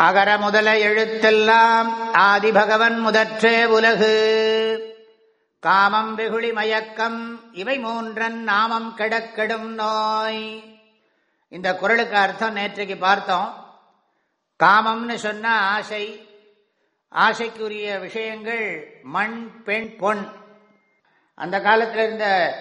அகர முதல எழுத்தெல்லாம் ஆதிபகவன் முதற்றே உலகு. காமம் வெகுளி மயக்கம் இவை மூன்றன் நாமம் கெடக்கெடும் நோய். இந்த குரலுக்கு அர்த்தம் நேற்றைக்கு பார்த்தோம். காமம்னு சொன்ன ஆசை. ஆசைக்குரிய விஷயங்கள் மண் பெண் பொன். அந்த காலத்தில் இருந்த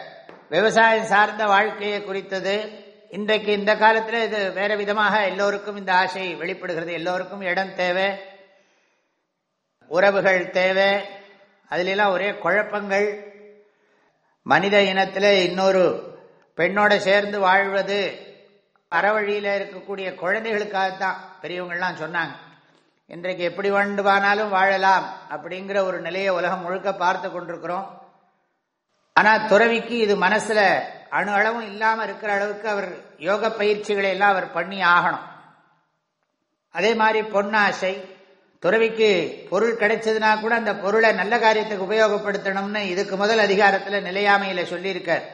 விவசாயம் சார்ந்த வாழ்க்கையை குறித்தது. இன்றைக்கு இந்த காலத்தில் இது வேற விதமாக எல்லோருக்கும் இந்த ஆசை வெளிப்படுகிறது. எல்லோருக்கும் இடம் தேவை உறவுகள் தேவை அதுலெல்லாம் ஒரே குழப்பங்கள். மனித இனத்தில் இன்னொரு பெண்ணோட சேர்ந்து வாழ்வது அறவழியில் இருக்கக்கூடிய குழந்தைகளுக்காகத்தான் பெரியவங்கள்லாம் சொன்னாங்க. இன்றைக்கு எப்படி வேண்டுமானாலும் வாழலாம் அப்படிங்கிற ஒரு நிலையை உலகம் முழுக்க பார்த்து கொண்டிருக்கிறோம். ஆனால் துறவிக்கு இது மனசில் அணு அளவும் இல்லாமல் இருக்கிற அளவுக்கு அவர் யோக பயிற்சிகளை எல்லாம் அவர் பண்ணி ஆகணும். அதே மாதிரி பொன்னாசை துறவிக்கு பொருள் கிடைச்சதுனா கூட அந்த பொருளை நல்ல காரியத்துக்கு உபயோகப்படுத்தணும்னு இதுக்கு முதல் அதிகாரத்தில் நிலையாமையில் சொல்லியிருக்கார்.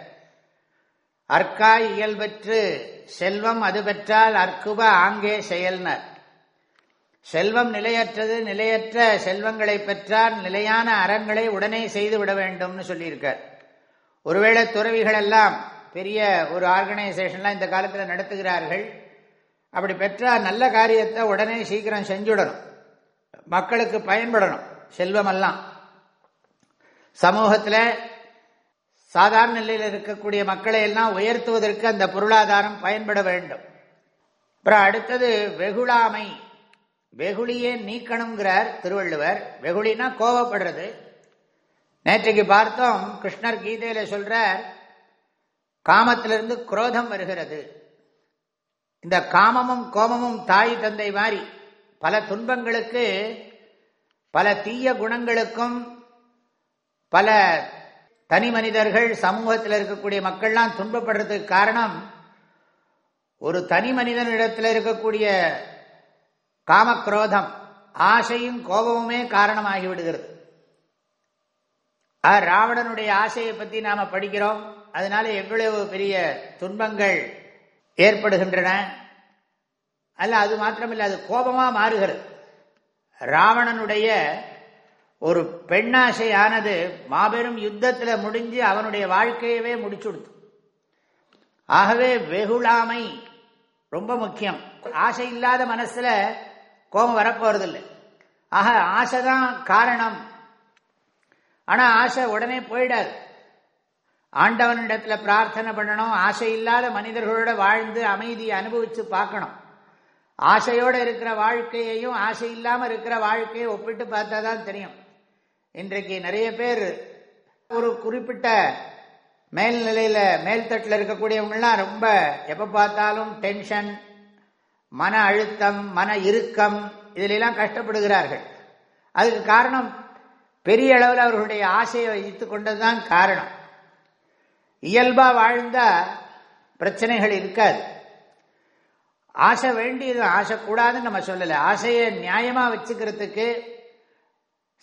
அற்காய் இயல்பற்று செல்வம் அது பெற்றால் அற்குப ஆங்கே செயல்னர். செல்வம் நிலையற்றது நிலையற்ற செல்வங்களை பெற்றால் நிலையான அறங்களை உடனே செய்து விட வேண்டும்னு சொல்லியிருக்கார். ஒருவேளை துறவிகள் எல்லாம் பெரிய ஒரு ஆர்கனைசேஷன்லாம் இந்த காலத்தில் நடத்துகிறார்கள். அப்படி பெற்றால் நல்ல காரியத்தை உடனே சீக்கிரம் செஞ்சுடணும். மக்களுக்கு பயன்படணும் செல்வமெல்லாம். சமூகத்தில் சாதாரண நிலையில் இருக்கக்கூடிய மக்களை எல்லாம் உயர்த்துவதற்கு அந்த பொருளாதாரம் பயன்பட வேண்டும். அப்புறம் அடுத்தது வெகுளாமை. வெகுளியே நீக்கணுங்கிறார் திருவள்ளுவர். வெகுளினா கோவப்படுறது. நேற்றைக்கு பார்த்தோம் கிருஷ்ணர் கீதையில சொல்றார் காமத்திலிருந்து குரோதம் வருகிறது. இந்த காமமும் கோமமும் தாய் தந்தை மாதிரி பல துன்பங்களுக்கு பல தீய குணங்களுக்கும் பல தனி மனிதர்கள் சமூகத்தில் இருக்கக்கூடிய மக்கள்லாம் துன்பப்படுறதுக்கு காரணம் ஒரு தனி மனிதனிடத்தில் இருக்கக்கூடிய காமக்ரோதம் ஆசையும் கோபமுமே காரணமாகி விடுகிறது. ராவணனுடைய ஆசையை பற்றி நாம படிக்கிறோம். அதனால எவ்வளவு பெரிய துன்பங்கள் ஏற்படுகின்றன. அல்ல அது மாத்திரமில்லை அது கோபமா மாறுகிறது. ராவணனுடைய ஒரு பெண்ணாசையானது மாபெரும் யுத்தத்தில் முடிஞ்சு அவனுடைய வாழ்க்கையவே முடிச்சுடுத்து ஆகவே வெகுளாமை ரொம்ப முக்கியம். ஆசை இல்லாத மனசுல கோபம் வரப்போறதில்லை. ஆக ஆசைதான் காரணம். ஆனா ஆசை உடனே போயிடாது. ஆண்டவனிடத்துல பிரார்த்தனை பண்ணணும் ஆசை இல்லாத மனிதர்களோட வாழ்ந்து அமைதியை அனுபவிச்சு பார்க்கணும். ஆசையோட இருக்கிற வாழ்க்கையையும் ஆசை இல்லாம இருக்கிற வாழ்க்கையை ஒப்பிட்டு பார்த்தா தான் தெரியும். இன்றைக்கு நிறைய பேர் ஒரு குறிப்பிட்ட மேல்நிலையில மேல்தட்டில் இருக்கக்கூடியவங்கலாம் ரொம்ப எப்ப பார்த்தாலும் டென்ஷன் மன அழுத்தம் மன இறுக்கம் இதிலெல்லாம் கஷ்டப்படுகிறார்கள். அதுக்கு காரணம் பெரிய அளவில் அவர்களுடைய ஆசையை வைத்து கொண்டதுதான் காரணம். இயல்பா வாழ்ந்தா பிரச்சனைகள் இருக்காது. ஆசை வேண்டியது ஆசை கூடாதுன்னு நம்ம சொல்லலை. ஆசையை நியாயமாக வச்சுக்கிறதுக்கு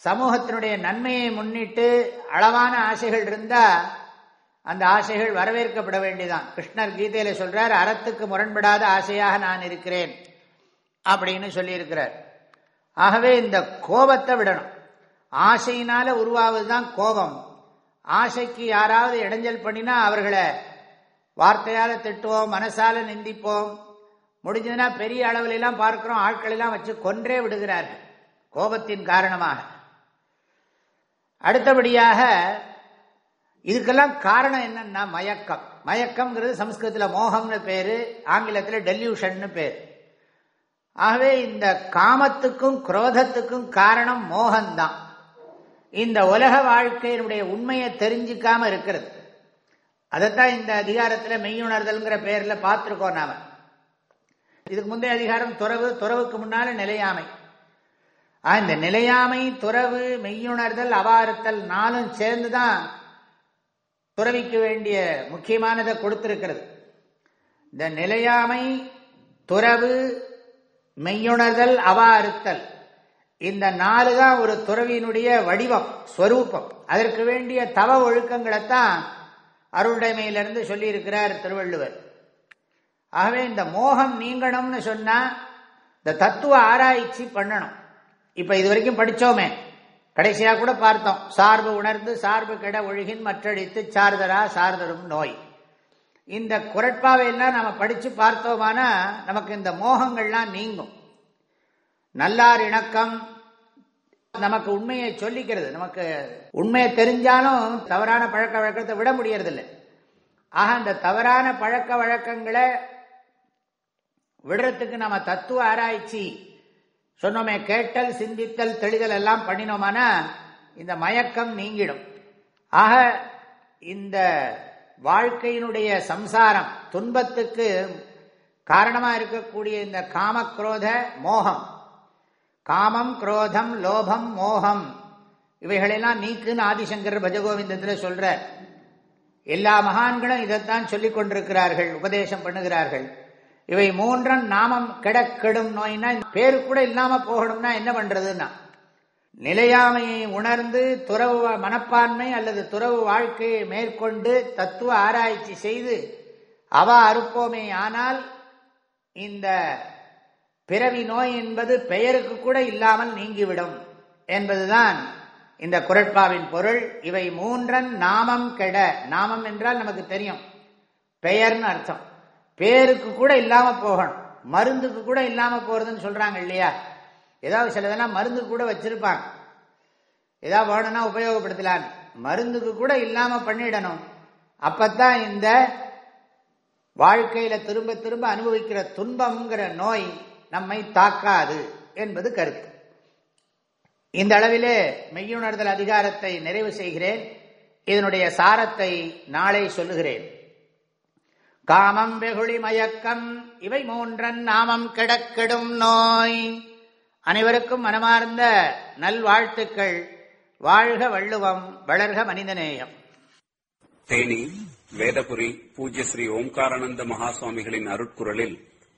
சமூகத்தினுடைய நன்மையை முன்னிட்டு அளவான ஆசைகள் இருந்தால் அந்த ஆசைகள் வரவேற்கப்பட வேண்டியதான் கிருஷ்ணர் கீதையில சொல்றார் அறத்துக்கு முரண்படாத ஆசையாக நான் இருக்கிறேன் அப்படின்னு சொல்லியிருக்கிறார். ஆகவே இந்த கோபத்தை விடணும். ஆசையினால உருவாவதுதான் கோபம். ஆசைக்கு யாராவது இடைஞ்சல் பண்ணினா அவர்களை வார்த்தையால் திட்டுவோம் மனசால நிந்திப்போம். முடிஞ்சதுன்னா பெரிய அளவுல எல்லாம் பார்க்கிறோம் ஆட்கள் எல்லாம் வச்சு கொன்றே விடுகிறார்கள் கோபத்தின் காரணமாக. அடுத்தபடியாக இதுக்கெல்லாம் காரணம் என்னன்னா மயக்கம். மயக்கம்ங்கிறது சம்ஸ்கிருதத்தில் மோகம்னு பேர் ஆங்கிலத்தில் டெல்யூஷன் பேர். ஆகவே இந்த காமத்துக்கும் குரோதத்துக்கும் காரணம் மோகம்தான். இந்த உலக வாழ்க்கையினுடைய உண்மையை தெரிஞ்சிக்காம இருக்கிறது. அதைத்தான் இந்த அதிகாரத்தில் மெய்யுணர்தல்ங்கிற பேரில் பார்த்துருக்கோம் நாம. இதுக்கு முந்தைய அதிகாரம் துறவு துறவுக்கு முன்னால நிலையாமை. இந்த நிலையாமை துறவு மெய்யுணர்தல் அவாறுத்தல் நாளும் சேர்ந்துதான் துறவிக்க வேண்டிய முக்கியமானதை கொடுத்திருக்கிறது. இந்த நிலையாமை துறவு மெய்யுணர்தல் அவா அறுத்தல் இந்த நாலு தான் ஒரு துறவியினுடைய வடிவம் ஸ்வரூபம். அதற்கு வேண்டிய தவ ஒழுக்கங்களைத்தான் அருள்டைமையிலிருந்து சொல்லியிருக்கிறார் திருவள்ளுவர். ஆகவே இந்த மோகம் நீங்கணும்னு சொன்னால் இந்த தத்துவ ஆராய்ச்சி பண்ணணும். இப்போ இது வரைக்கும் படித்தோமே கடைசியாக கூட பார்த்தோம். சார்பு உணர்ந்து சார்பு கெட ஒழுகின் மற்றடித்து சார்தரா சார்தரும் நோய். இந்த குரட்பாவையெல்லாம் நம்ம படித்து பார்த்தோமானா நமக்கு இந்த மோகங்கள்லாம் நீங்கும். நல்லார் இணக்கம் நமக்கு உண்மையை சொல்லிக்கிறது. நமக்கு உண்மையை தெரிஞ்சாலும் தவறான பழக்க வழக்கத்தை விட முடியறதில்லை. ஆக அந்த தவறான பழக்க வழக்கங்களை விடுறதுக்கு நம்ம தத்துவ ஆராய்ச்சி சொன்னோமே கேட்டல் சிந்தித்தல் தெளிதல் எல்லாம் பண்ணினோமானா இந்த மயக்கம் நீங்கிடும். ஆக இந்த வாழ்க்கையினுடைய சம்சாரம் துன்பத்துக்கு காரணமா இருக்கக்கூடிய இந்த காமக்ரோத மோகம் காமம் குரோதம் லோபம் மோகம். இவைகளெல்லாம் நீக்குன்னு ஆதிசங்கர் பஜகோவிந்தத்தில் சொல்ற. எல்லா மகான்களும் இதைத்தான் சொல்லிக் கொண்டிருக்கிறார்கள் உபதேசம் பண்ணுகிறார்கள். இவை மூன்றும் நாமம் கிடக்கெடும் நோய்னா பேரு கூட இல்லாம போகணும்னா என்ன பண்றதுன்னா நிலையாமையை உணர்ந்து துறவு மனப்பான்மை அல்லது துறவு வாழ்க்கையை மேற்கொண்டு தத்துவ ஆராய்ச்சி செய்து அவ அறுப்போமே ஆனால் இந்த பிறவி நோய் என்பது பெயருக்கு கூட இல்லாமல் நீங்கிவிடும் என்பதுதான் இந்த குரட்பாவின் பொருள். இவை மூன்றன் நாமம் கெட. நாமம் என்றால் நமக்கு தெரியும். பெயர்னு அர்த்தம். பேருக்கு கூட இல்லாம போகணும். மருந்துக்கு கூட இல்லாம போறதுன்னு சொல்றாங்க இல்லையா? ஏதாவது சிலதெல்லாம் மருந்து கூட வச்சிருப்பாங்க. ஏதாவது வேணும்னா உபயோகப்படுத்தலான்னு. மருந்துக்கு கூட இல்லாம பண்ணிடணும். அப்பத்தான் இந்த வாழ்க்கையில திரும்ப திரும்ப அனுபவிக்கிற துன்பம்ங்கிற நோய் நம்மை தாக்காது என்பது கருத்து. இந்த அளவிலே மெய்யுணர்தல் அதிகாரத்தை நிறைவு செய்கிறேன். இதனுடைய சாரத்தை நாளை சொல்லுகிறேன். காமம் வெகுளி மயக்கம் இவை மூன்றன் நாமம் கிடக்கெடும் நோய். அனைவருக்கும் மனமார்ந்த நல்வாழ்த்துக்கள். வாழ்க வள்ளுவம் வளர்க மனிதநேயம். தேனி வேதபுரி பூஜ்ய ஸ்ரீ ஓம்காரானந்த மகாசுவாமிகளின் அருட்குரலில்